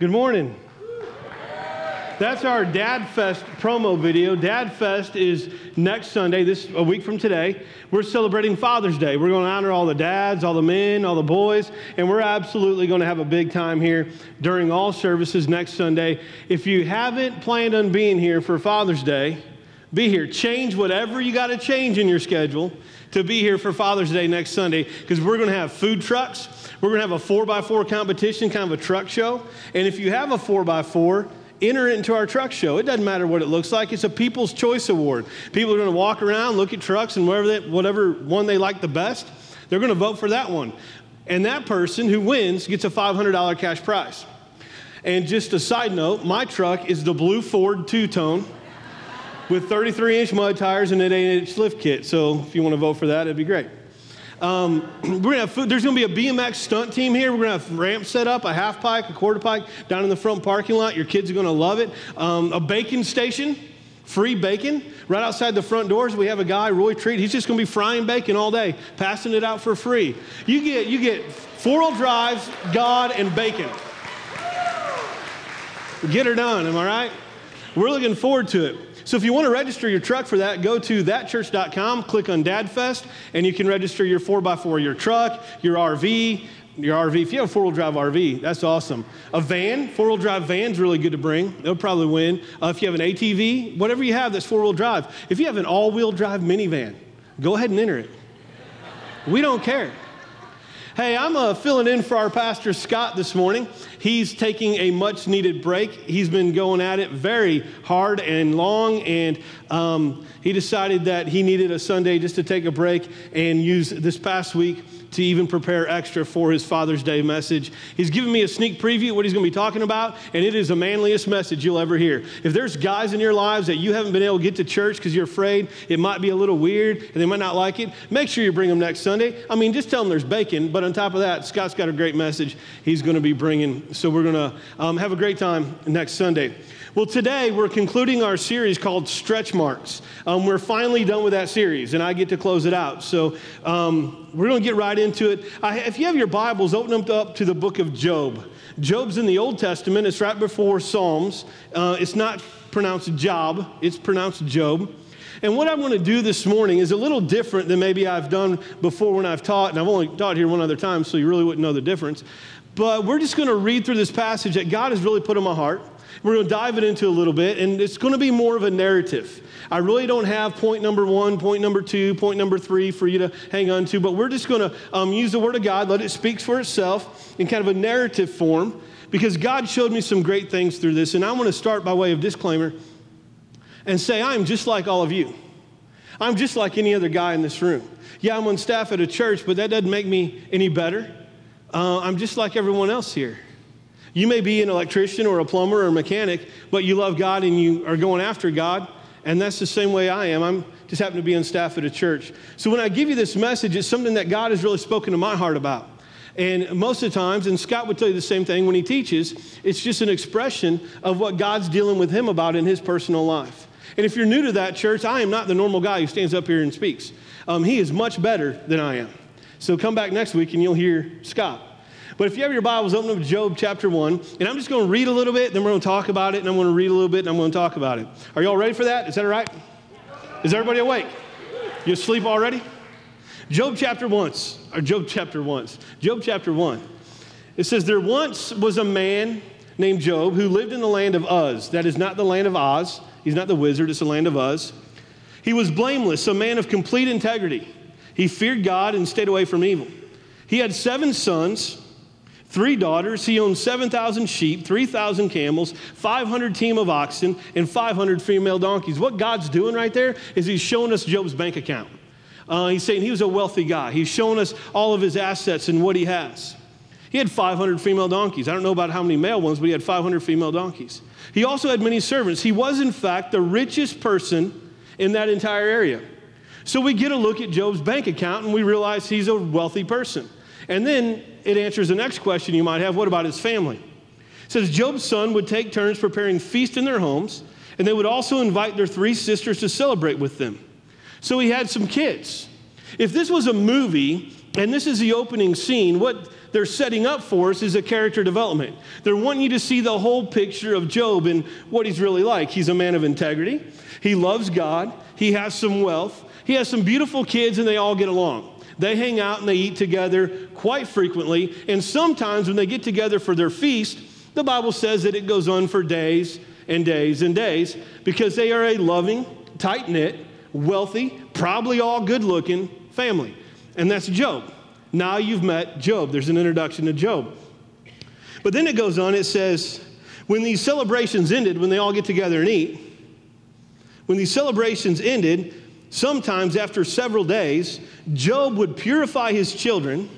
Good morning. That's our Dad Fest promo video. Dad Fest is next Sunday, this a week from today. We're celebrating Father's Day. We're going to honor all the dads, all the men, all the boys, and we're absolutely going to have a big time here during all services next Sunday. If you haven't planned on being here for Father's Day, be here. Change whatever you got to change in your schedule to be here for Father's Day next Sunday because we're going to have food trucks. We're going to have a four by four competition, kind of a truck show. And if you have a four by four, enter it into our truck show. It doesn't matter what it looks like. It's a People's Choice Award. People are going to walk around, look at trucks, and whatever, they, whatever one they like the best, they're going to vote for that one. And that person who wins gets a $500 cash prize. And just a side note, my truck is the blue Ford two-tone with 33-inch mud tires and an 8-inch lift kit. So if you want to vote for that, it'd be great. Um, we're gonna have food. There's gonna be a BMX stunt team here. We're gonna have ramps set up, a half pipe, a quarter pipe down in the front parking lot. Your kids are gonna love it. Um, a bacon station, free bacon. Right outside the front doors, we have a guy, Roy Treat. He's just gonna be frying bacon all day, passing it out for free. You get you get four-wheel drives, God, and bacon. Get her done, am I right? We're looking forward to it. So if you want to register your truck for that, go to thatchurch.com, click on DadFest, and you can register your 4x4, your truck, your RV, your RV. If you have a four wheel drive RV, that's awesome. A van, four wheel drive van is really good to bring. They'll probably win. Uh, if you have an ATV, whatever you have that's four wheel drive. If you have an all wheel drive minivan, go ahead and enter it. We don't care. Hey, I'm uh, filling in for our pastor Scott this morning. He's taking a much needed break. He's been going at it very hard and long, and um, he decided that he needed a Sunday just to take a break and use this past week to even prepare extra for his Father's Day message. He's given me a sneak preview what he's going to be talking about, and it is the manliest message you'll ever hear. If there's guys in your lives that you haven't been able to get to church because you're afraid it might be a little weird and they might not like it, make sure you bring them next Sunday. I mean, just tell them there's bacon, but on top of that, Scott's got a great message he's going to be bringing. So we're going to um, have a great time next Sunday. Well, today we're concluding our series called Stretch Marks. Um, we're finally done with that series, and I get to close it out. So um, we're going to get right into it. I, if you have your Bibles, open them up to the book of Job. Job's in the Old Testament, it's right before Psalms. Uh, it's not pronounced Job, it's pronounced Job. And what I want to do this morning is a little different than maybe I've done before when I've taught, and I've only taught here one other time, so you really wouldn't know the difference. But we're just going to read through this passage that God has really put in my heart. We're going to dive it into a little bit, and it's going to be more of a narrative. I really don't have point number one, point number two, point number three for you to hang on to, but we're just going to um, use the Word of God, let it speak for itself in kind of a narrative form, because God showed me some great things through this. And I want to start by way of disclaimer and say, I'm just like all of you. I'm just like any other guy in this room. Yeah, I'm on staff at a church, but that doesn't make me any better. Uh, I'm just like everyone else here. You may be an electrician or a plumber or a mechanic, but you love God and you are going after God. And that's the same way I am. I'm just happen to be on staff at a church. So when I give you this message, it's something that God has really spoken to my heart about. And most of the times, and Scott would tell you the same thing when he teaches, it's just an expression of what God's dealing with him about in his personal life. And if you're new to that church, I am not the normal guy who stands up here and speaks. Um, he is much better than I am. So come back next week and you'll hear Scott. But if you have your Bibles, open up Job chapter 1. And I'm just going to read a little bit, then we're going to talk about it, and I'm going to read a little bit, and I'm going to talk about it. Are you all ready for that? Is that all right? Is everybody awake? You asleep already? Job chapter 1, or Job chapter 1. Job chapter 1. It says, There once was a man named Job who lived in the land of Uz. That is not the land of Oz. He's not the wizard, it's the land of Uz. He was blameless, a man of complete integrity. He feared God and stayed away from evil. He had seven sons three daughters. He owned 7,000 sheep, 3,000 camels, 500 team of oxen, and 500 female donkeys. What God's doing right there is He's showing us Job's bank account. Uh, he's saying he was a wealthy guy. He's showing us all of his assets and what he has. He had 500 female donkeys. I don't know about how many male ones, but he had 500 female donkeys. He also had many servants. He was, in fact, the richest person in that entire area. So we get a look at Job's bank account and we realize he's a wealthy person. And then it answers the next question you might have what about his family? It says Job's son would take turns preparing feast in their homes, and they would also invite their three sisters to celebrate with them. So he had some kids. If this was a movie, And this is the opening scene. What they're setting up for us is a character development. They're wanting you to see the whole picture of Job and what he's really like. He's a man of integrity, he loves God, he has some wealth, he has some beautiful kids, and they all get along. They hang out and they eat together quite frequently. And sometimes when they get together for their feast, the Bible says that it goes on for days and days and days because they are a loving, tight knit, wealthy, probably all good looking family. And that's Job. Now you've met Job. There's an introduction to Job. But then it goes on, it says, when these celebrations ended, when they all get together and eat, when these celebrations ended, sometimes after several days, Job would purify his children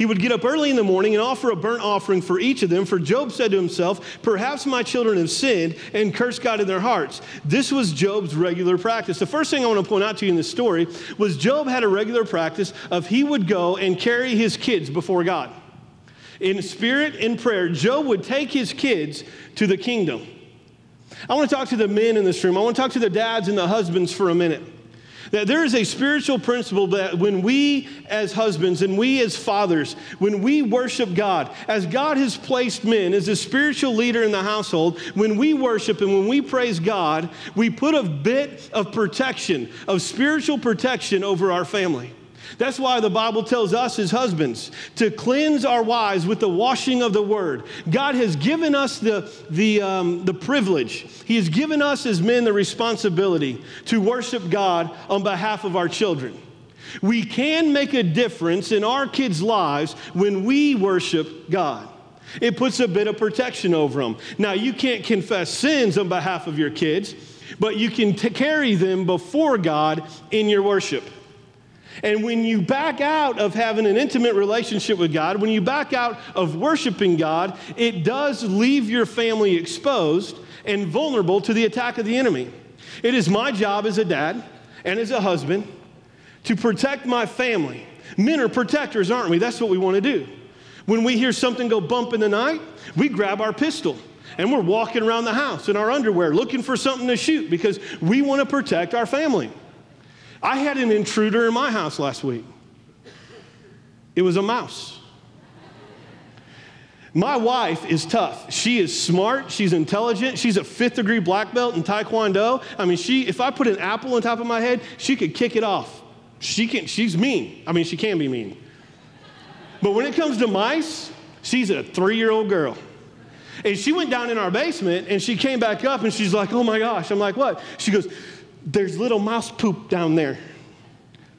he would get up early in the morning and offer a burnt offering for each of them. For Job said to himself, Perhaps my children have sinned and cursed God in their hearts. This was Job's regular practice. The first thing I want to point out to you in this story was Job had a regular practice of he would go and carry his kids before God. In spirit and prayer, Job would take his kids to the kingdom. I want to talk to the men in this room. I want to talk to the dads and the husbands for a minute. That there is a spiritual principle that when we as husbands and we as fathers, when we worship God, as God has placed men as a spiritual leader in the household, when we worship and when we praise God, we put a bit of protection, of spiritual protection over our family. That's why the Bible tells us as husbands to cleanse our wives with the washing of the word. God has given us the, the, um, the privilege, He has given us as men the responsibility to worship God on behalf of our children. We can make a difference in our kids' lives when we worship God. It puts a bit of protection over them. Now, you can't confess sins on behalf of your kids, but you can t- carry them before God in your worship. And when you back out of having an intimate relationship with God, when you back out of worshiping God, it does leave your family exposed and vulnerable to the attack of the enemy. It is my job as a dad and as a husband to protect my family. Men are protectors, aren't we? That's what we want to do. When we hear something go bump in the night, we grab our pistol and we're walking around the house in our underwear looking for something to shoot because we want to protect our family. I had an intruder in my house last week. It was a mouse. My wife is tough. She is smart. She's intelligent. She's a fifth degree black belt in Taekwondo. I mean, she, if I put an apple on top of my head, she could kick it off. She can, she's mean. I mean, she can be mean. But when it comes to mice, she's a three year old girl. And she went down in our basement and she came back up and she's like, oh my gosh. I'm like, what? She goes, there's little mouse poop down there.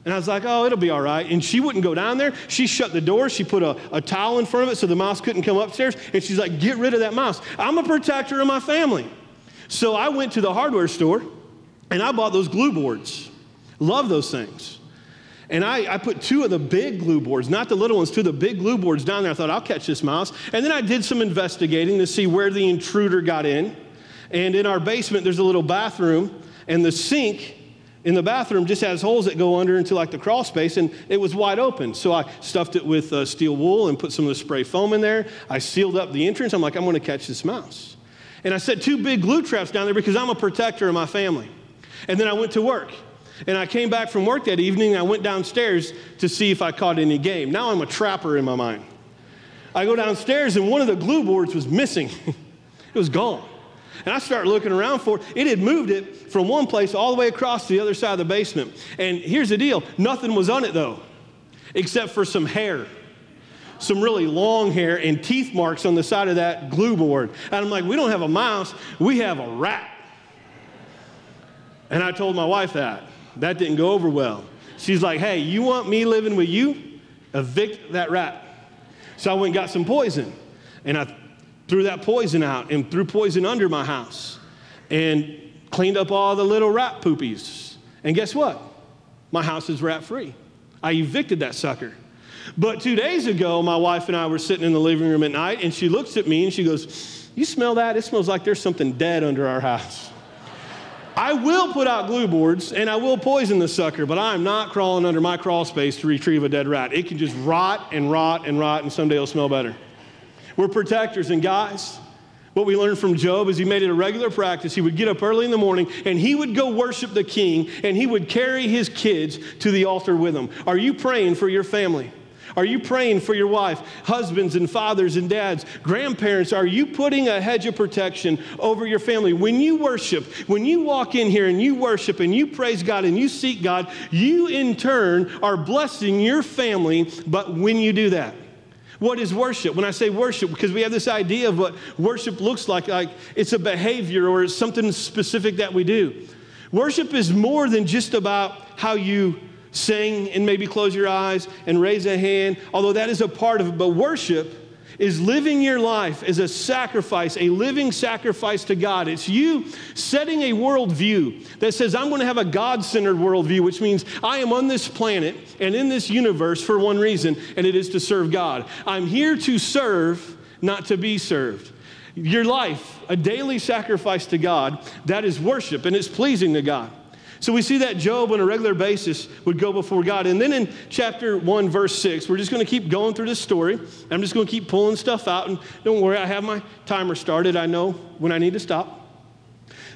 And I was like, oh, it'll be all right. And she wouldn't go down there. She shut the door. She put a, a towel in front of it so the mouse couldn't come upstairs. And she's like, get rid of that mouse. I'm a protector of my family. So I went to the hardware store and I bought those glue boards. Love those things. And I, I, put two of the big glue boards, not the little ones, two of the big glue boards down there. I thought, I'll catch this mouse. And then I did some investigating to see where the intruder got in. And in our basement, there's a little bathroom and the sink in the bathroom just has holes that go under into like the crawl space, and it was wide open. So I stuffed it with uh, steel wool and put some of the spray foam in there. I sealed up the entrance. I'm like, I'm going to catch this mouse. And I set two big glue traps down there because I'm a protector of my family. And then I went to work. And I came back from work that evening I went downstairs to see if I caught any game. Now I'm a trapper in my mind. I go downstairs and one of the glue boards was missing, it was gone. And I started looking around for it. It had moved it from one place all the way across to the other side of the basement. And here's the deal nothing was on it though, except for some hair. Some really long hair and teeth marks on the side of that glue board. And I'm like, we don't have a mouse, we have a rat. And I told my wife that. That didn't go over well. She's like, hey, you want me living with you? Evict that rat. So I went and got some poison. And I threw that poison out and threw poison under my house and cleaned up all the little rat poopies. And guess what? My house is rat free. I evicted that sucker. But two days ago, my wife and I were sitting in the living room at night, and she looks at me and she goes, You smell that? It smells like there's something dead under our house. I will put out glue boards and I will poison the sucker, but I'm not crawling under my crawl space to retrieve a dead rat. It can just rot and rot and rot, and someday it'll smell better. We're protectors. And guys, what we learned from Job is he made it a regular practice. He would get up early in the morning and he would go worship the king and he would carry his kids to the altar with him. Are you praying for your family? Are you praying for your wife? Husbands and fathers and dads, grandparents, are you putting a hedge of protection over your family? When you worship, when you walk in here and you worship and you praise God and you seek God, you in turn are blessing your family. But when you do that, what is worship? When I say worship, because we have this idea of what worship looks like, like it's a behavior or it's something specific that we do. Worship is more than just about how you sing and maybe close your eyes and raise a hand, although that is a part of it. But worship is living your life as a sacrifice, a living sacrifice to God. It's you setting a worldview that says, I'm going to have a God centered worldview, which means I am on this planet and in this universe for one reason, and it is to serve God. I'm here to serve, not to be served. Your life, a daily sacrifice to God, that is worship and it's pleasing to God. So we see that Job on a regular basis would go before God. And then in chapter 1, verse 6, we're just going to keep going through this story. I'm just going to keep pulling stuff out. And don't worry, I have my timer started. I know when I need to stop.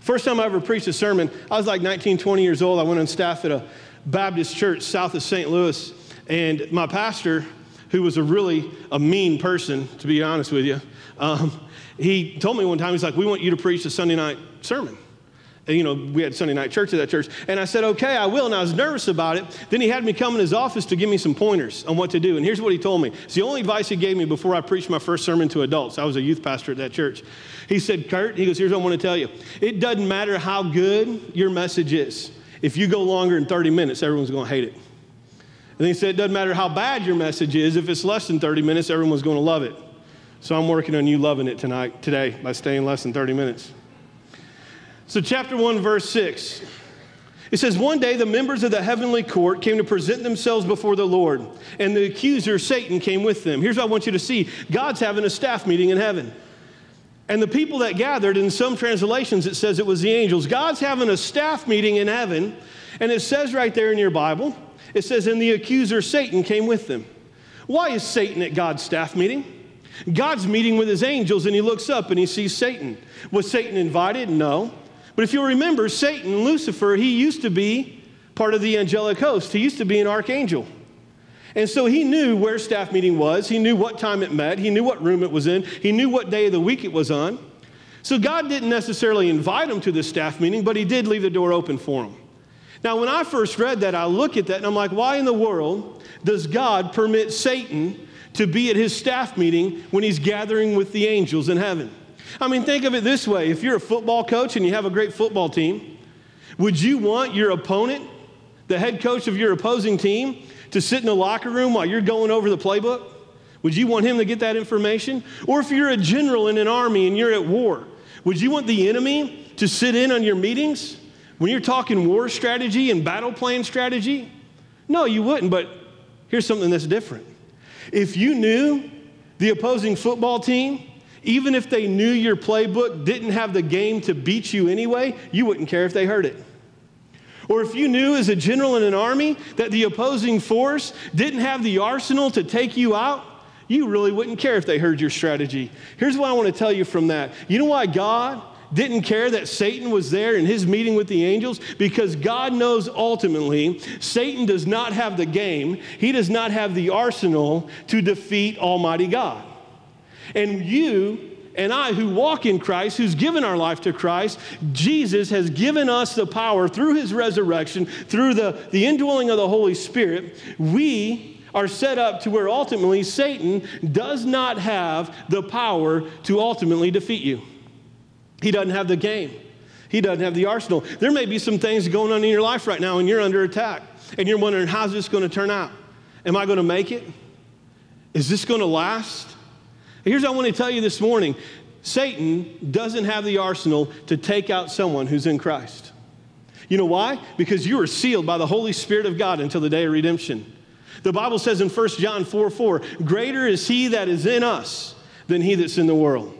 First time I ever preached a sermon, I was like 19, 20 years old. I went on staff at a Baptist church south of St. Louis. And my pastor, who was a really a mean person, to be honest with you, um, he told me one time, he's like, we want you to preach a Sunday night sermon you know, we had Sunday night church at that church. And I said, okay, I will. And I was nervous about it. Then he had me come in his office to give me some pointers on what to do. And here's what he told me. It's the only advice he gave me before I preached my first sermon to adults. I was a youth pastor at that church. He said, Kurt, he goes, here's what I want to tell you. It doesn't matter how good your message is. If you go longer than 30 minutes, everyone's going to hate it. And he said, it doesn't matter how bad your message is. If it's less than 30 minutes, everyone's going to love it. So I'm working on you loving it tonight, today, by staying less than 30 minutes. So, chapter 1, verse 6. It says, One day the members of the heavenly court came to present themselves before the Lord, and the accuser, Satan, came with them. Here's what I want you to see God's having a staff meeting in heaven. And the people that gathered, in some translations, it says it was the angels. God's having a staff meeting in heaven, and it says right there in your Bible, it says, And the accuser, Satan, came with them. Why is Satan at God's staff meeting? God's meeting with his angels, and he looks up and he sees Satan. Was Satan invited? No. But if you'll remember, Satan, Lucifer, he used to be part of the angelic host. He used to be an archangel. And so he knew where staff meeting was. He knew what time it met. He knew what room it was in. He knew what day of the week it was on. So God didn't necessarily invite him to the staff meeting, but he did leave the door open for him. Now, when I first read that, I look at that and I'm like, why in the world does God permit Satan to be at his staff meeting when he's gathering with the angels in heaven? I mean, think of it this way if you're a football coach and you have a great football team, would you want your opponent, the head coach of your opposing team, to sit in the locker room while you're going over the playbook? Would you want him to get that information? Or if you're a general in an army and you're at war, would you want the enemy to sit in on your meetings when you're talking war strategy and battle plan strategy? No, you wouldn't, but here's something that's different. If you knew the opposing football team even if they knew your playbook didn't have the game to beat you anyway, you wouldn't care if they heard it. Or if you knew as a general in an army that the opposing force didn't have the arsenal to take you out, you really wouldn't care if they heard your strategy. Here's what I want to tell you from that. You know why God didn't care that Satan was there in his meeting with the angels? Because God knows ultimately Satan does not have the game, he does not have the arsenal to defeat Almighty God. And you and I, who walk in Christ, who's given our life to Christ, Jesus has given us the power through his resurrection, through the, the indwelling of the Holy Spirit. We are set up to where ultimately Satan does not have the power to ultimately defeat you. He doesn't have the game. He doesn't have the arsenal. There may be some things going on in your life right now and you're under attack and you're wondering, how's this going to turn out? Am I going to make it? Is this going to last? Here's what I want to tell you this morning Satan doesn't have the arsenal to take out someone who's in Christ. You know why? Because you are sealed by the Holy Spirit of God until the day of redemption. The Bible says in 1 John 4 4, greater is he that is in us than he that's in the world.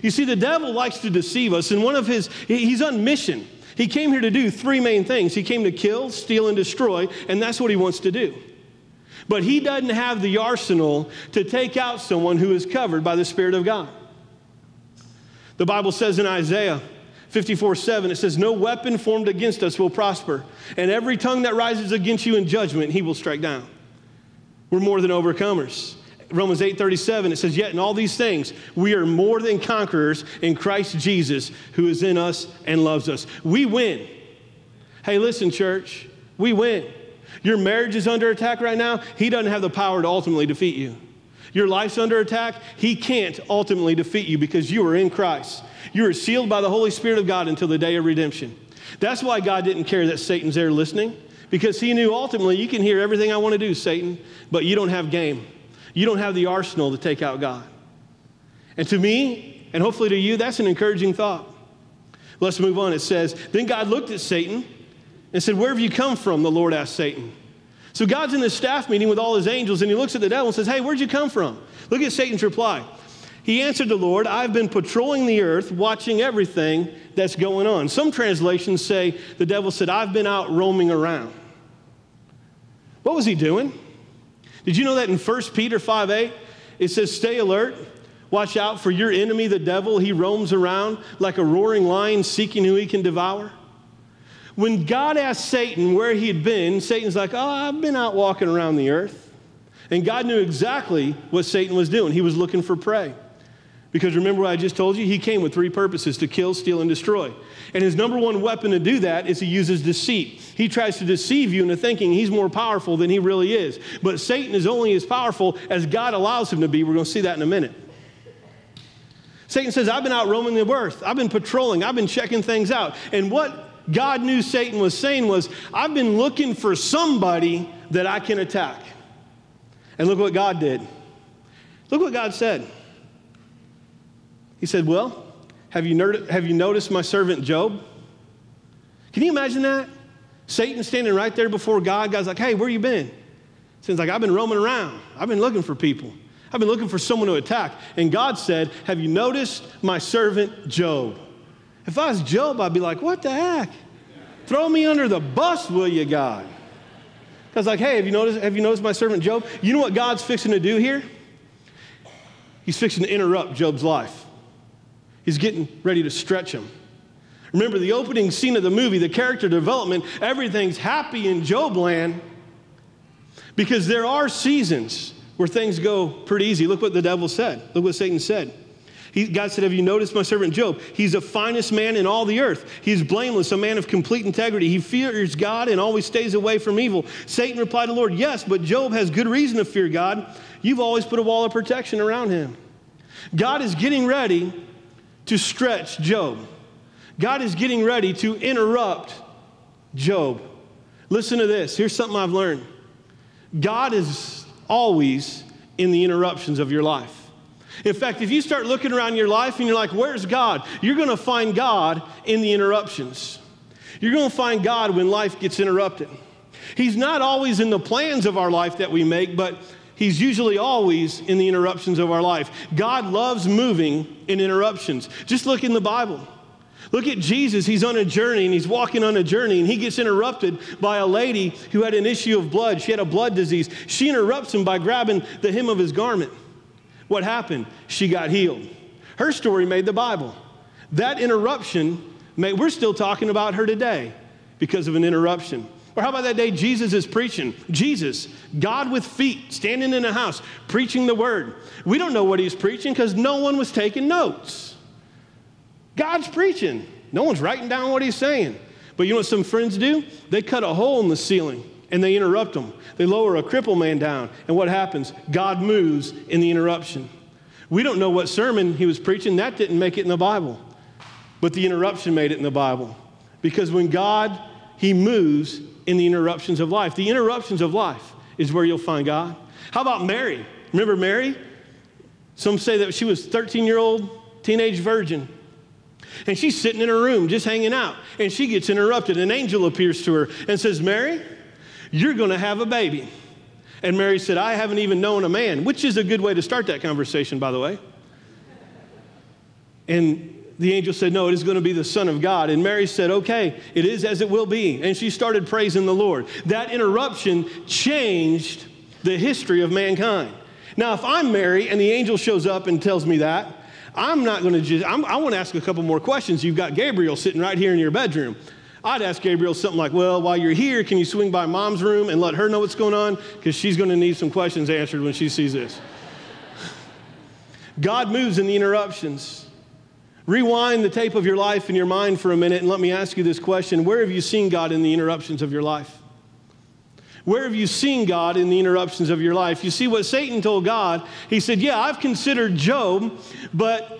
You see, the devil likes to deceive us, and one of his, he's on mission. He came here to do three main things. He came to kill, steal, and destroy, and that's what he wants to do. But he doesn't have the arsenal to take out someone who is covered by the Spirit of God. The Bible says in Isaiah 54 7, it says, No weapon formed against us will prosper, and every tongue that rises against you in judgment, he will strike down. We're more than overcomers. Romans 8:37 it says yet in all these things we are more than conquerors in Christ Jesus who is in us and loves us. We win. Hey listen church, we win. Your marriage is under attack right now. He doesn't have the power to ultimately defeat you. Your life's under attack. He can't ultimately defeat you because you are in Christ. You are sealed by the Holy Spirit of God until the day of redemption. That's why God didn't care that Satan's there listening because he knew ultimately you can hear everything I want to do, Satan, but you don't have game. You don't have the arsenal to take out God. And to me, and hopefully to you, that's an encouraging thought. Let's move on. It says, Then God looked at Satan and said, Where have you come from? The Lord asked Satan. So God's in this staff meeting with all his angels, and he looks at the devil and says, Hey, where'd you come from? Look at Satan's reply. He answered the Lord, I've been patrolling the earth, watching everything that's going on. Some translations say the devil said, I've been out roaming around. What was he doing? Did you know that in 1 Peter 5 8, it says, Stay alert, watch out for your enemy, the devil. He roams around like a roaring lion seeking who he can devour. When God asked Satan where he had been, Satan's like, Oh, I've been out walking around the earth. And God knew exactly what Satan was doing. He was looking for prey. Because remember what I just told you? He came with three purposes to kill, steal, and destroy. And his number one weapon to do that is he uses deceit. He tries to deceive you into thinking he's more powerful than he really is. But Satan is only as powerful as God allows him to be. We're going to see that in a minute. Satan says, I've been out roaming the earth. I've been patrolling. I've been checking things out. And what God knew Satan was saying was, I've been looking for somebody that I can attack. And look what God did. Look what God said. He said, Well, have you, have you noticed my servant Job? Can you imagine that? Satan standing right there before God. God's like, Hey, where you been? Satan's like, I've been roaming around. I've been looking for people. I've been looking for someone to attack. And God said, Have you noticed my servant Job? If I was Job, I'd be like, what the heck? Throw me under the bus, will you, God? God's like, hey, have you noticed, have you noticed my servant Job? You know what God's fixing to do here? He's fixing to interrupt Job's life. He's getting ready to stretch him. Remember the opening scene of the movie, the character development, everything's happy in Job land because there are seasons where things go pretty easy. Look what the devil said. Look what Satan said. He, God said, Have you noticed my servant Job? He's the finest man in all the earth. He's blameless, a man of complete integrity. He fears God and always stays away from evil. Satan replied to the Lord, Yes, but Job has good reason to fear God. You've always put a wall of protection around him. God is getting ready to stretch Job. God is getting ready to interrupt Job. Listen to this. Here's something I've learned God is always in the interruptions of your life. In fact, if you start looking around your life and you're like, where's God? You're going to find God in the interruptions. You're going to find God when life gets interrupted. He's not always in the plans of our life that we make, but He's usually always in the interruptions of our life. God loves moving in interruptions. Just look in the Bible. Look at Jesus. He's on a journey and he's walking on a journey and he gets interrupted by a lady who had an issue of blood. She had a blood disease. She interrupts him by grabbing the hem of his garment. What happened? She got healed. Her story made the Bible. That interruption, made, we're still talking about her today because of an interruption. Or how about that day Jesus is preaching? Jesus, God with feet, standing in a house, preaching the word. We don't know what he's preaching because no one was taking notes. God's preaching. No one's writing down what he's saying. But you know what some friends do? They cut a hole in the ceiling and they interrupt them. They lower a cripple man down, and what happens? God moves in the interruption. We don't know what sermon he was preaching, that didn't make it in the Bible. But the interruption made it in the Bible. Because when God, he moves in the interruptions of life. The interruptions of life is where you'll find God. How about Mary? Remember Mary? Some say that she was 13 year old teenage virgin. And she's sitting in her room just hanging out. And she gets interrupted. An angel appears to her and says, Mary, you're going to have a baby. And Mary said, I haven't even known a man, which is a good way to start that conversation, by the way. And the angel said, No, it is going to be the Son of God. And Mary said, Okay, it is as it will be. And she started praising the Lord. That interruption changed the history of mankind. Now, if I'm Mary and the angel shows up and tells me that, I'm not going to just, I'm, i want to ask a couple more questions. You've got Gabriel sitting right here in your bedroom. I'd ask Gabriel something like, Well, while you're here, can you swing by mom's room and let her know what's going on? Because she's going to need some questions answered when she sees this. God moves in the interruptions. Rewind the tape of your life in your mind for a minute and let me ask you this question Where have you seen God in the interruptions of your life? Where have you seen God in the interruptions of your life? You see what Satan told God. He said, Yeah, I've considered Job, but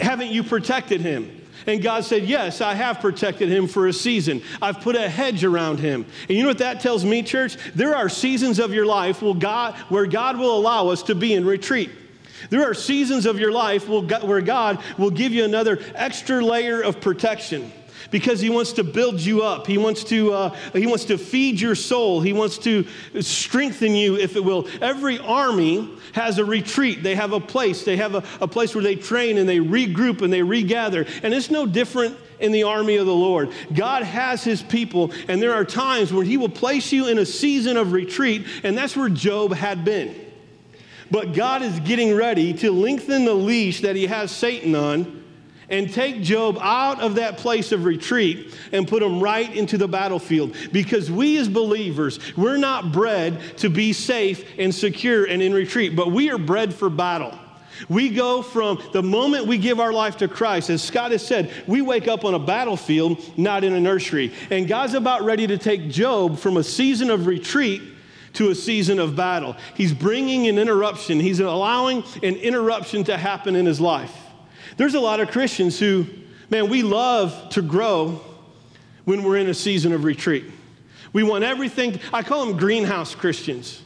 haven't you protected him? And God said, Yes, I have protected him for a season. I've put a hedge around him. And you know what that tells me, church? There are seasons of your life where God, will allow us to be in retreat. There are seasons of your life where God will give you another extra layer of protection because he wants to build you up. He wants to, uh, he wants to feed your soul. He wants to strengthen you, if it will. Every army has a retreat. They have a place. They have a, a place where they train and they regroup and they regather. And it's no different in the army of the Lord. God has his people, and there are times when he will place you in a season of retreat, and that's where Job had been. But God is getting ready to lengthen the leash that he has Satan on and take Job out of that place of retreat and put him right into the battlefield. Because we as believers, we're not bred to be safe and secure and in retreat, but we are bred for battle. We go from the moment we give our life to Christ, as Scott has said, we wake up on a battlefield, not in a nursery. And God's about ready to take Job from a season of retreat to a season of battle. He's bringing an interruption, he's allowing an interruption to happen in his life. There's a lot of Christians who, man, we love to grow when we're in a season of retreat. We want everything, I call them greenhouse Christians.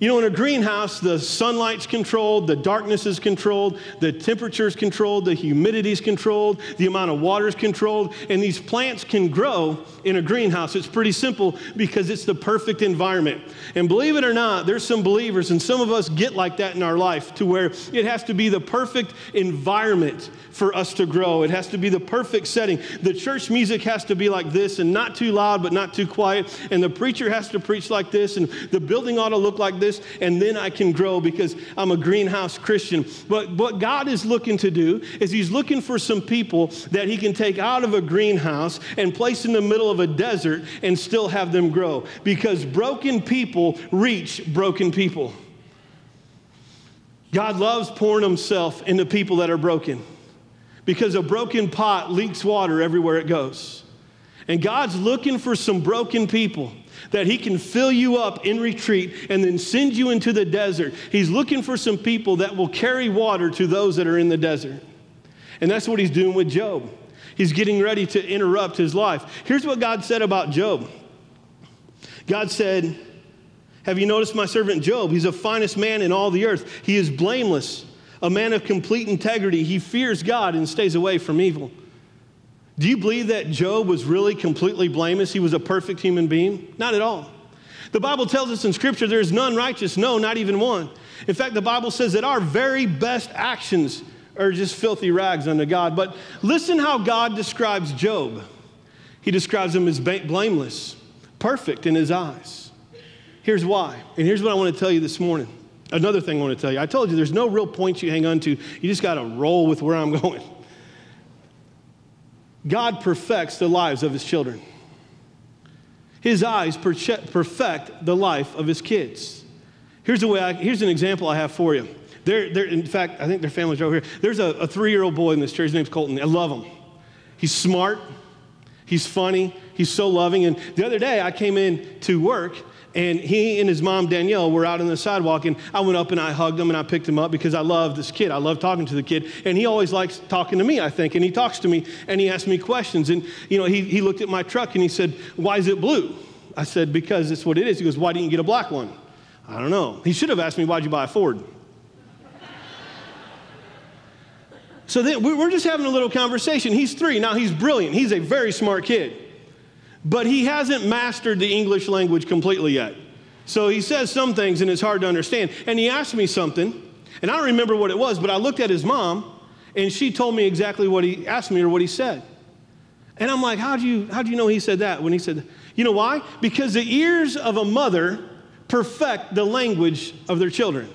You know, in a greenhouse, the sunlight's controlled, the darkness is controlled, the temperature's controlled, the humidity's controlled, the amount of water's controlled, and these plants can grow in a greenhouse. It's pretty simple because it's the perfect environment. And believe it or not, there's some believers, and some of us get like that in our life to where it has to be the perfect environment for us to grow. It has to be the perfect setting. The church music has to be like this and not too loud, but not too quiet. And the preacher has to preach like this, and the building ought to look like this and then I can grow because I'm a greenhouse Christian. But what God is looking to do is He's looking for some people that He can take out of a greenhouse and place in the middle of a desert and still have them grow. Because broken people reach broken people. God loves pouring Himself into people that are broken because a broken pot leaks water everywhere it goes. And God's looking for some broken people that He can fill you up in retreat and then send you into the desert. He's looking for some people that will carry water to those that are in the desert. And that's what He's doing with Job. He's getting ready to interrupt his life. Here's what God said about Job God said, Have you noticed my servant Job? He's the finest man in all the earth. He is blameless, a man of complete integrity. He fears God and stays away from evil. Do you believe that Job was really completely blameless? He was a perfect human being? Not at all. The Bible tells us in Scripture there is none righteous, no, not even one. In fact, the Bible says that our very best actions are just filthy rags unto God. But listen how God describes Job. He describes him as blameless, perfect in his eyes. Here's why. And here's what I want to tell you this morning. Another thing I want to tell you. I told you there's no real points you hang on to. You just got to roll with where I'm going. God perfects the lives of his children. His eyes perfect the life of his kids. Here's, the way I, here's an example I have for you. There, there, in fact, I think their family's over here. There's a, a three year old boy in this church. His name's Colton. I love him. He's smart, he's funny, he's so loving. And the other day, I came in to work and he and his mom, Danielle, were out on the sidewalk, and I went up and I hugged him and I picked him up because I love this kid. I love talking to the kid. And he always likes talking to me, I think. And he talks to me and he asks me questions. And, you know, he, he looked at my truck and he said, Why is it blue? I said, Because it's what it is. He goes, Why didn't you get a black one? I don't know. He should have asked me, Why'd you buy a Ford? So then we're just having a little conversation. He's three. Now he's brilliant. He's a very smart kid but he hasn't mastered the English language completely yet. So he says some things and it's hard to understand. And he asked me something, and I don't remember what it was, but I looked at his mom and she told me exactly what he asked me or what he said. And I'm like, how do you, how do you know he said that? When he said, you know why? Because the ears of a mother perfect the language of their children.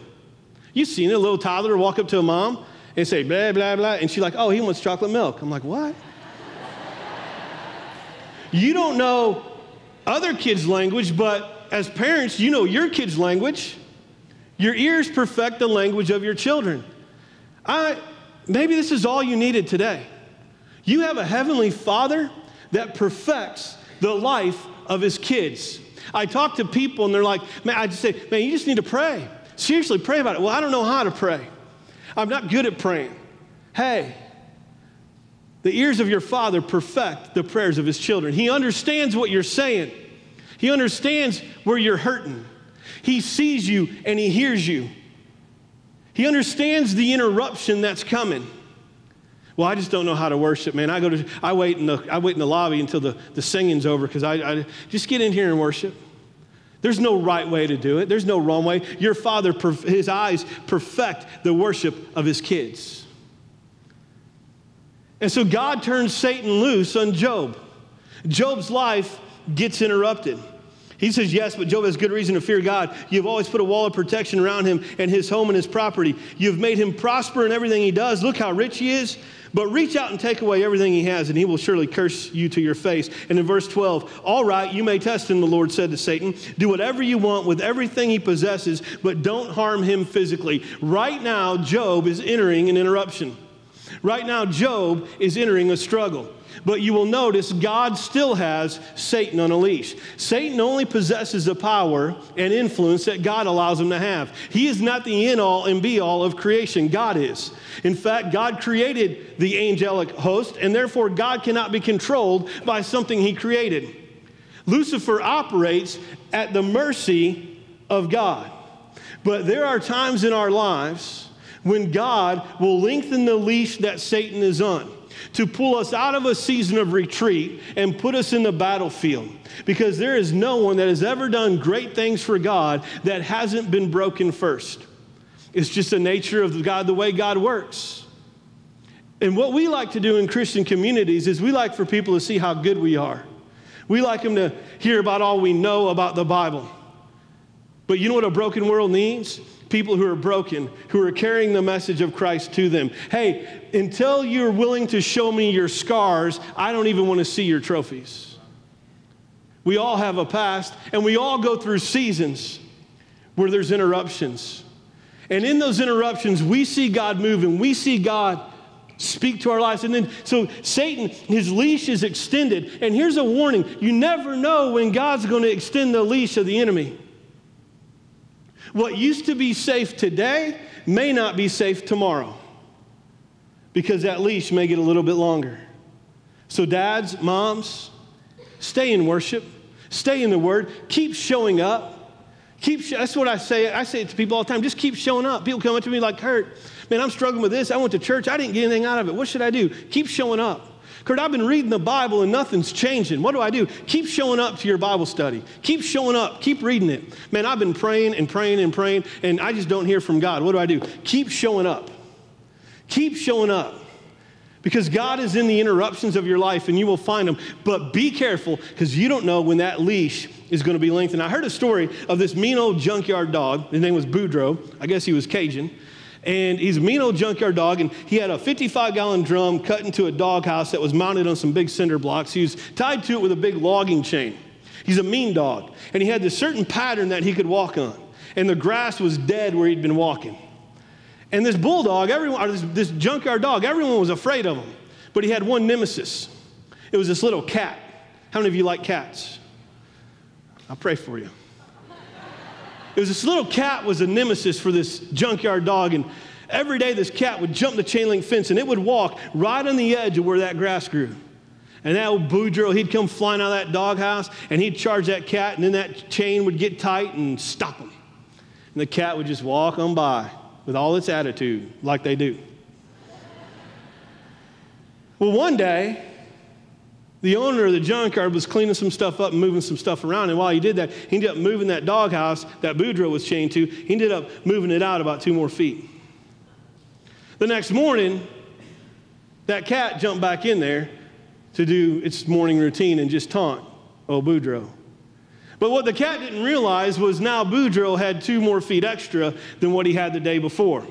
You've seen a little toddler walk up to a mom and say, blah, blah, blah. And she's like, oh, he wants chocolate milk. I'm like, what? You don't know other kids' language, but as parents, you know your kids' language. Your ears perfect the language of your children. I, maybe this is all you needed today. You have a heavenly father that perfects the life of his kids. I talk to people and they're like, man, I just say, man, you just need to pray. Seriously, pray about it. Well, I don't know how to pray. I'm not good at praying. Hey, the ears of your father perfect the prayers of his children. He understands what you're saying, he understands where you're hurting. He sees you and he hears you. He understands the interruption that's coming. Well, I just don't know how to worship, man. I go to, I wait in the, I wait in the lobby until the, the singing's over because I, I just get in here and worship. There's no right way to do it. There's no wrong way. Your father, his eyes perfect the worship of his kids. And so God turns Satan loose on Job. Job's life gets interrupted. He says, Yes, but Job has good reason to fear God. You've always put a wall of protection around him and his home and his property. You've made him prosper in everything he does. Look how rich he is. But reach out and take away everything he has, and he will surely curse you to your face. And in verse 12, all right, you may test him, the Lord said to Satan. Do whatever you want with everything he possesses, but don't harm him physically. Right now, Job is entering an interruption. Right now, Job is entering a struggle. But you will notice God still has Satan on a leash. Satan only possesses the power and influence that God allows him to have. He is not the in all and be all of creation, God is. In fact, God created the angelic host, and therefore God cannot be controlled by something he created. Lucifer operates at the mercy of God. But there are times in our lives when God will lengthen the leash that Satan is on to pull us out of a season of retreat and put us in the battlefield. Because there is no one that has ever done great things for God that hasn't been broken first. It's just the nature of God, the way God works. And what we like to do in Christian communities is we like for people to see how good we are. We like them to hear about all we know about the Bible. But you know what a broken world needs? People who are broken, who are carrying the message of Christ to them. Hey, until you're willing to show me your scars, I don't even want to see your trophies. We all have a past, and we all go through seasons where there's interruptions. And in those interruptions, we see God move and we see God speak to our lives. And then, so Satan, his leash is extended. And here's a warning you never know when God's going to extend the leash of the enemy. What used to be safe today may not be safe tomorrow because that leash may get a little bit longer. So, dads, moms, stay in worship, stay in the Word, keep showing up. Keep sh- that's what I say. I say it to people all the time. Just keep showing up. People come up to me like, Kurt, man, I'm struggling with this. I went to church. I didn't get anything out of it. What should I do? Keep showing up. Kurt, I've been reading the Bible and nothing's changing. What do I do? Keep showing up to your Bible study. Keep showing up. Keep reading it. Man, I've been praying and praying and praying, and I just don't hear from God. What do I do? Keep showing up. Keep showing up. Because God is in the interruptions of your life and you will find them. But be careful because you don't know when that leash is going to be lengthened. I heard a story of this mean old junkyard dog. His name was Boudreaux. I guess he was Cajun and he's a mean old junkyard dog, and he had a 55 gallon drum cut into a doghouse that was mounted on some big cinder blocks. He was tied to it with a big logging chain. He's a mean dog, and he had this certain pattern that he could walk on, and the grass was dead where he'd been walking. And this bulldog, everyone, or this, this junkyard dog, everyone was afraid of him, but he had one nemesis. It was this little cat. How many of you like cats? I'll pray for you. It was this little cat was a nemesis for this junkyard dog, and every day this cat would jump the chain link fence and it would walk right on the edge of where that grass grew. And that old Boudreaux, he'd come flying out of that doghouse and he'd charge that cat, and then that chain would get tight and stop him. And the cat would just walk on by with all its attitude, like they do. Well, one day, the owner of the junkyard was cleaning some stuff up and moving some stuff around. And while he did that, he ended up moving that doghouse that Boudreaux was chained to. He ended up moving it out about two more feet. The next morning, that cat jumped back in there to do its morning routine and just taunt old Boudreaux. But what the cat didn't realize was now Boudreaux had two more feet extra than what he had the day before.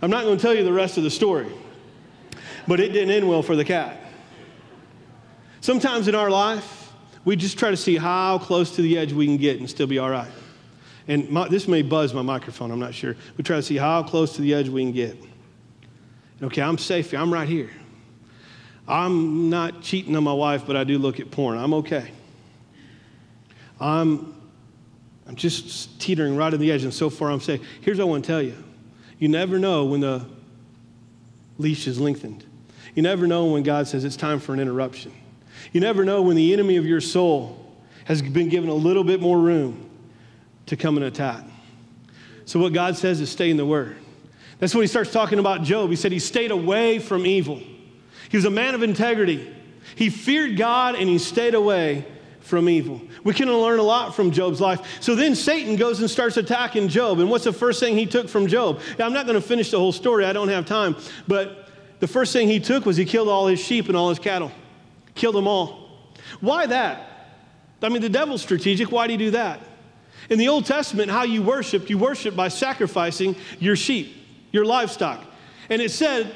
I'm not going to tell you the rest of the story, but it didn't end well for the cat. Sometimes in our life, we just try to see how close to the edge we can get and still be all right. And my, this may buzz my microphone, I'm not sure. We try to see how close to the edge we can get. Okay, I'm safe here, I'm right here. I'm not cheating on my wife, but I do look at porn. I'm okay. I'm, I'm just teetering right on the edge, and so far I'm safe. Here's what I want to tell you you never know when the leash is lengthened, you never know when God says it's time for an interruption. You never know when the enemy of your soul has been given a little bit more room to come and attack. So, what God says is stay in the Word. That's when he starts talking about Job. He said he stayed away from evil. He was a man of integrity. He feared God and he stayed away from evil. We can learn a lot from Job's life. So then Satan goes and starts attacking Job. And what's the first thing he took from Job? Now, I'm not going to finish the whole story, I don't have time. But the first thing he took was he killed all his sheep and all his cattle, killed them all. Why that? I mean, the devil's strategic. Why do you do that? In the Old Testament, how you worshiped, you worshiped by sacrificing your sheep, your livestock. And it said,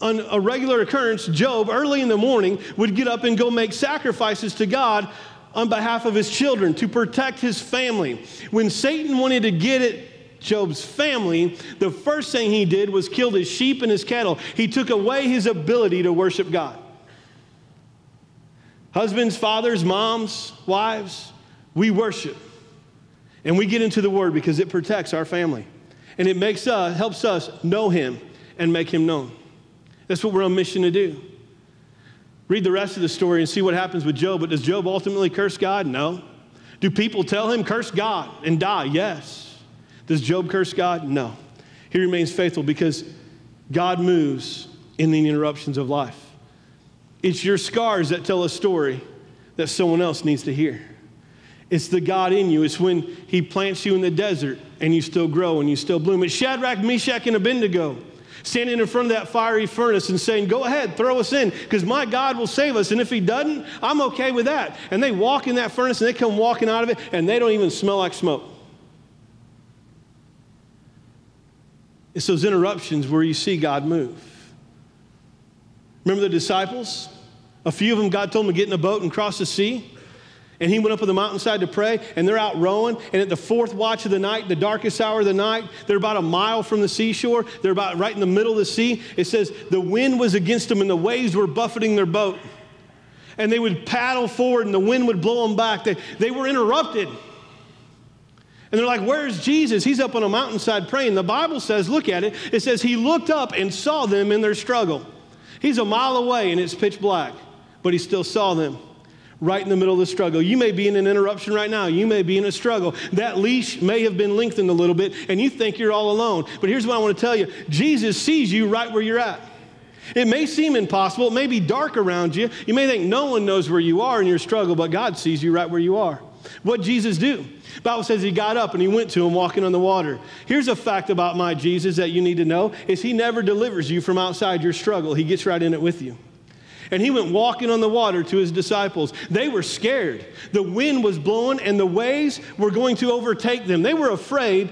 on a regular occurrence, Job, early in the morning, would get up and go make sacrifices to God on behalf of his children to protect his family. When Satan wanted to get at Job's family, the first thing he did was kill his sheep and his cattle. He took away his ability to worship God. Husbands, fathers, moms, wives, we worship. And we get into the word because it protects our family. And it makes us, helps us know him and make him known. That's what we're on mission to do. Read the rest of the story and see what happens with Job. But does Job ultimately curse God? No. Do people tell him, curse God and die? Yes. Does Job curse God? No. He remains faithful because God moves in the interruptions of life. It's your scars that tell a story that someone else needs to hear. It's the God in you. It's when He plants you in the desert and you still grow and you still bloom. It's Shadrach, Meshach, and Abednego standing in front of that fiery furnace and saying, Go ahead, throw us in, because my God will save us. And if He doesn't, I'm okay with that. And they walk in that furnace and they come walking out of it and they don't even smell like smoke. It's those interruptions where you see God move. Remember the disciples? A few of them, God told them to get in a boat and cross the sea. And he went up on the mountainside to pray, and they're out rowing. And at the fourth watch of the night, the darkest hour of the night, they're about a mile from the seashore. They're about right in the middle of the sea. It says the wind was against them, and the waves were buffeting their boat. And they would paddle forward, and the wind would blow them back. They, they were interrupted. And they're like, Where's Jesus? He's up on a mountainside praying. The Bible says, Look at it. It says, He looked up and saw them in their struggle. He's a mile away, and it's pitch black but he still saw them right in the middle of the struggle. You may be in an interruption right now. You may be in a struggle. That leash may have been lengthened a little bit, and you think you're all alone. But here's what I want to tell you Jesus sees you right where you're at. It may seem impossible. It may be dark around you. You may think no one knows where you are in your struggle, but God sees you right where you are. What Jesus do? Bible says he got up and he went to him walking on the water. Here's a fact about my Jesus that you need to know is he never delivers you from outside your struggle. He gets right in it with you. And he went walking on the water to his disciples. They were scared. The wind was blowing and the waves were going to overtake them. They were afraid.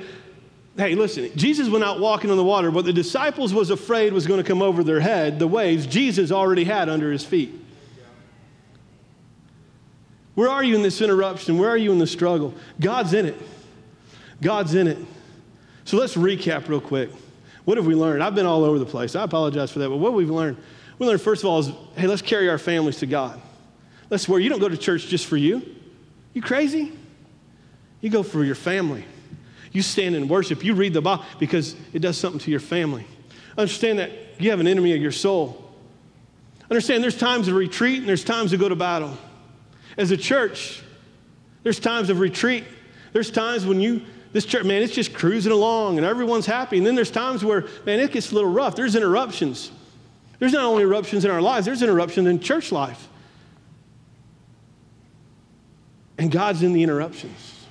Hey, listen, Jesus went out walking on the water, but the disciples was afraid was going to come over their head, the waves Jesus already had under his feet. Where are you in this interruption? Where are you in the struggle? God's in it. God's in it. So let's recap real quick. What have we learned? I've been all over the place. I apologize for that, but what we've learned? We learned first of all, is hey, let's carry our families to God. Let's swear you don't go to church just for you. You crazy? You go for your family. You stand in worship. You read the Bible because it does something to your family. Understand that you have an enemy of your soul. Understand there's times of retreat and there's times to go to battle. As a church, there's times of retreat. There's times when you, this church, man, it's just cruising along and everyone's happy. And then there's times where, man, it gets a little rough. There's interruptions. There's not only eruptions in our lives, there's interruptions in church life. And God's in the interruptions.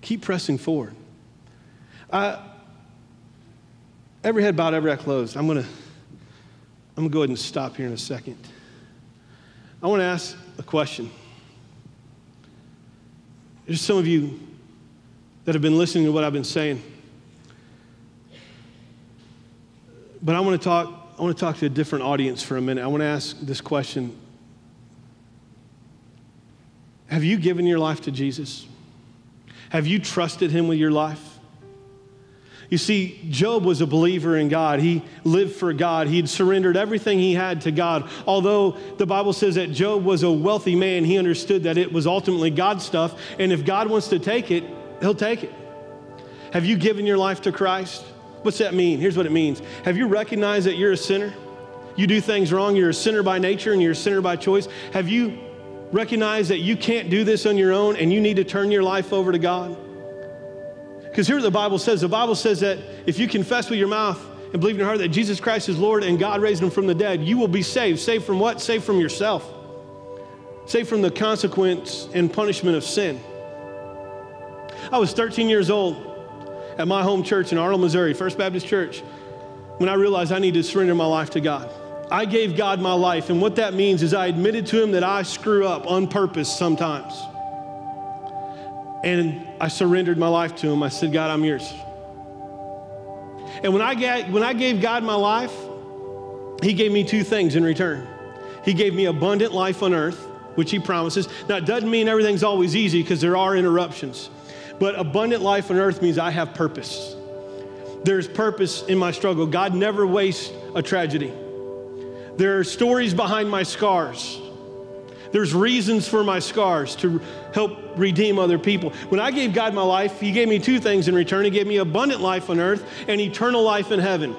Keep pressing forward. Uh, every head bowed, every eye closed. I'm going to I'm going to go ahead and stop here in a second. I want to ask a question. There's some of you that have been listening to what I've been saying. But I want to talk I want to talk to a different audience for a minute. I want to ask this question. Have you given your life to Jesus? Have you trusted him with your life? You see, Job was a believer in God. He lived for God. He'd surrendered everything he had to God. Although the Bible says that Job was a wealthy man, he understood that it was ultimately God's stuff. And if God wants to take it, he'll take it. Have you given your life to Christ? What's that mean? Here's what it means Have you recognized that you're a sinner? You do things wrong, you're a sinner by nature and you're a sinner by choice. Have you recognized that you can't do this on your own and you need to turn your life over to God? Because here the Bible says the Bible says that if you confess with your mouth and believe in your heart that Jesus Christ is Lord and God raised him from the dead, you will be saved. Saved from what? Saved from yourself. Saved from the consequence and punishment of sin. I was 13 years old at my home church in Arnold, Missouri, First Baptist Church, when I realized I needed to surrender my life to God. I gave God my life, and what that means is I admitted to Him that I screw up on purpose sometimes. And I surrendered my life to Him. I said, God, I'm yours. And when I, got, when I gave God my life, He gave me two things in return. He gave me abundant life on earth, which He promises. Now, it doesn't mean everything's always easy because there are interruptions. But abundant life on earth means I have purpose. There's purpose in my struggle. God never wastes a tragedy. There are stories behind my scars. There's reasons for my scars to help redeem other people. When I gave God my life, He gave me two things in return. He gave me abundant life on earth and eternal life in heaven.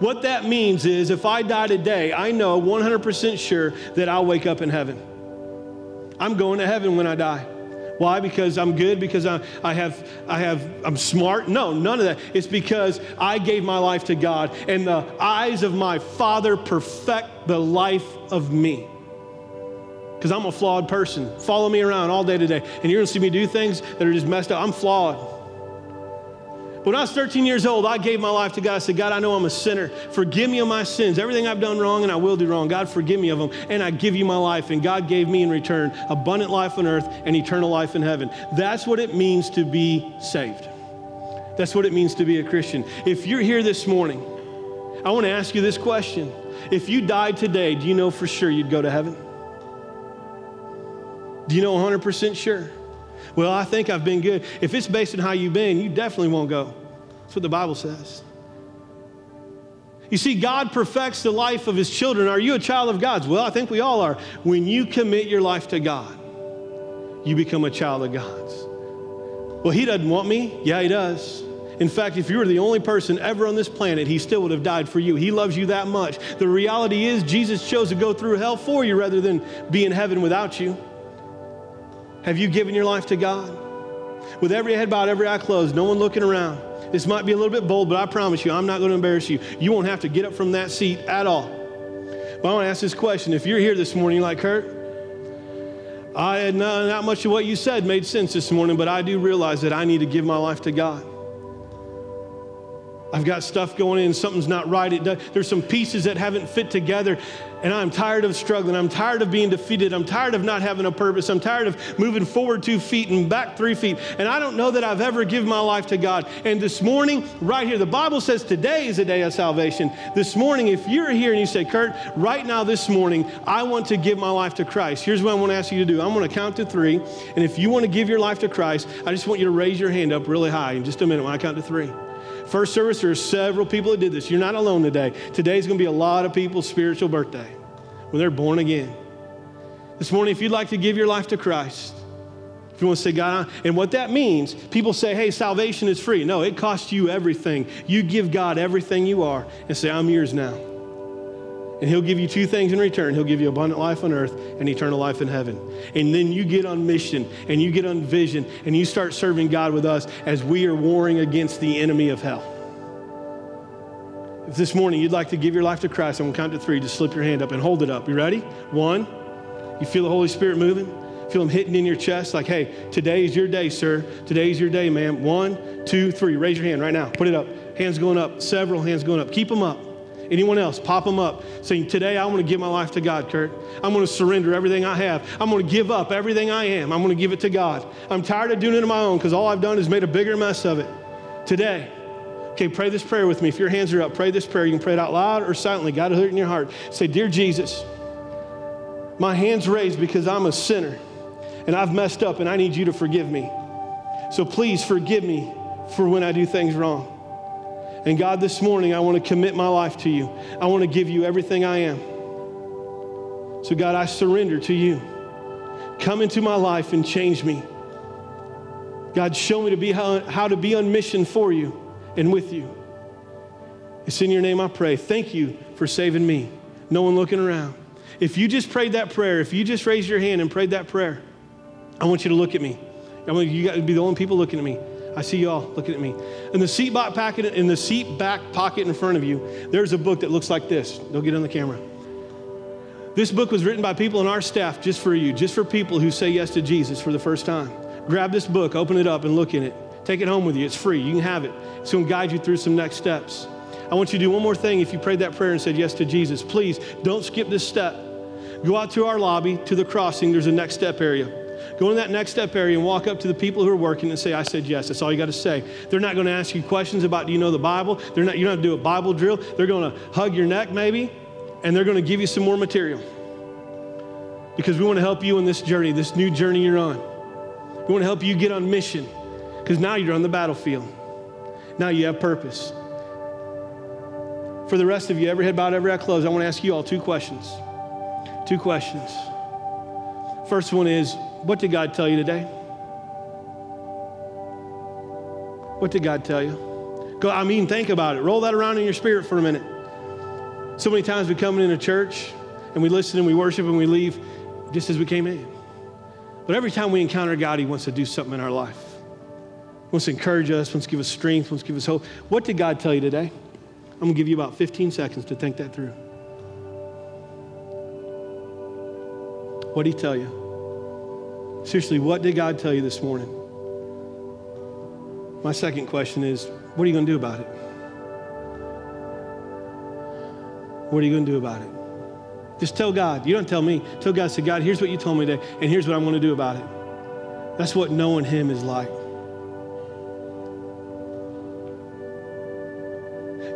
What that means is if I die today, I know 100% sure that I'll wake up in heaven. I'm going to heaven when I die. Why? Because I'm good? Because I, I, have, I have, I'm smart? No, none of that. It's because I gave my life to God, and the eyes of my Father perfect the life of me because I'm a flawed person. Follow me around all day today, and you're to see me do things that are just messed up. I'm flawed. But when I was 13 years old, I gave my life to God. I said, God, I know I'm a sinner. Forgive me of my sins. Everything I've done wrong and I will do wrong. God, forgive me of them. And I give you my life. And God gave me in return abundant life on earth and eternal life in heaven. That's what it means to be saved. That's what it means to be a Christian. If you're here this morning, I want to ask you this question. If you died today, do you know for sure you'd go to heaven? Do you know 100% sure? Well, I think I've been good. If it's based on how you've been, you definitely won't go. That's what the Bible says. You see, God perfects the life of his children. Are you a child of God's? Well, I think we all are. When you commit your life to God, you become a child of God's. Well, he doesn't want me. Yeah, he does. In fact, if you were the only person ever on this planet, he still would have died for you. He loves you that much. The reality is, Jesus chose to go through hell for you rather than be in heaven without you. Have you given your life to God? With every head bowed, every eye closed, no one looking around. This might be a little bit bold, but I promise you, I'm not going to embarrass you. You won't have to get up from that seat at all. But I want to ask this question. If you're here this morning, like Kurt, I had not, not much of what you said made sense this morning, but I do realize that I need to give my life to God. I've got stuff going in, something's not right. It does, there's some pieces that haven't fit together, and I'm tired of struggling. I'm tired of being defeated. I'm tired of not having a purpose. I'm tired of moving forward two feet and back three feet. And I don't know that I've ever given my life to God. And this morning, right here, the Bible says today is a day of salvation. This morning, if you're here and you say, Kurt, right now this morning, I want to give my life to Christ, here's what I want to ask you to do. I'm going to count to three. And if you want to give your life to Christ, I just want you to raise your hand up really high in just a minute when I count to three. First service, there are several people that did this. You're not alone today. Today's going to be a lot of people's spiritual birthday when they're born again. This morning, if you'd like to give your life to Christ, if you want to say, God, and what that means, people say, hey, salvation is free. No, it costs you everything. You give God everything you are and say, I'm yours now. And he'll give you two things in return. He'll give you abundant life on earth and eternal life in heaven. And then you get on mission and you get on vision and you start serving God with us as we are warring against the enemy of hell. If this morning you'd like to give your life to Christ, I'm going to count to three. Just slip your hand up and hold it up. You ready? One. You feel the Holy Spirit moving? Feel him hitting in your chest like, hey, today's your day, sir. Today's your day, ma'am. One, two, three. Raise your hand right now. Put it up. Hands going up. Several hands going up. Keep them up. Anyone else, pop them up saying, Today I want to give my life to God, Kurt. I'm going to surrender everything I have. I'm going to give up everything I am. I'm going to give it to God. I'm tired of doing it on my own because all I've done is made a bigger mess of it. Today, okay, pray this prayer with me. If your hands are up, pray this prayer. You can pray it out loud or silently. God hear it in your heart. Say, Dear Jesus, my hands raised because I'm a sinner And I've messed up and I need you to forgive me. So please forgive me for when I do things wrong. And God, this morning, I want to commit my life to you. I want to give you everything I am. So, God, I surrender to you. Come into my life and change me. God, show me to be how, how to be on mission for you and with you. It's in your name I pray. Thank you for saving me. No one looking around. If you just prayed that prayer, if you just raised your hand and prayed that prayer, I want you to look at me. I want you got to be the only people looking at me. I see y'all looking at me. In the seat back pocket, in the seat back pocket in front of you, there's a book that looks like this. Don't get on the camera. This book was written by people on our staff just for you, just for people who say yes to Jesus for the first time. Grab this book, open it up, and look in it. Take it home with you. It's free. You can have it. It's going to guide you through some next steps. I want you to do one more thing if you prayed that prayer and said yes to Jesus. Please don't skip this step. Go out to our lobby, to the crossing. There's a next step area. Go in that next step area and walk up to the people who are working and say, I said yes. That's all you got to say. They're not going to ask you questions about, do you know the Bible? They're not, you're not going to do a Bible drill. They're going to hug your neck maybe, and they're going to give you some more material. Because we want to help you in this journey, this new journey you're on. We want to help you get on mission because now you're on the battlefield. Now you have purpose. For the rest of you, every head bowed, every eye closed, I want to ask you all two questions. Two questions. First one is what did God tell you today? What did God tell you? Go, I mean, think about it. Roll that around in your spirit for a minute. So many times we come into a church and we listen and we worship and we leave just as we came in. But every time we encounter God, He wants to do something in our life. He wants to encourage us, wants to give us strength, wants to give us hope. What did God tell you today? I'm going to give you about 15 seconds to think that through. What did He tell you? Seriously, what did God tell you this morning? My second question is what are you going to do about it? What are you going to do about it? Just tell God. You don't tell me. Tell God, say, God, here's what you told me today, and here's what I'm going to do about it. That's what knowing Him is like.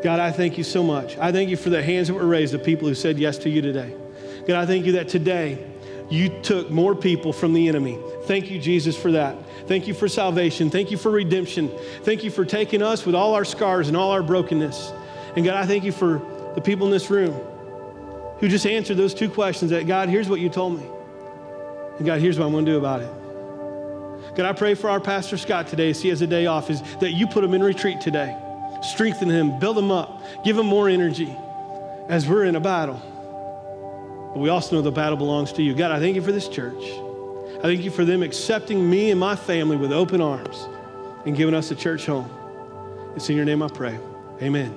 God, I thank you so much. I thank you for the hands that were raised of people who said yes to you today. God, I thank you that today you took more people from the enemy. Thank you, Jesus, for that. Thank you for salvation. Thank you for redemption. Thank you for taking us with all our scars and all our brokenness. And God, I thank you for the people in this room who just answered those two questions that God, here's what you told me. And God, here's what I'm going to do about it. God, I pray for our Pastor Scott today as he has a day off, is that you put him in retreat today. Strengthen him, build him up, give him more energy as we're in a battle. But we also know the battle belongs to you. God, I thank you for this church. I thank you for them accepting me and my family with open arms and giving us a church home. It's in your name I pray. Amen.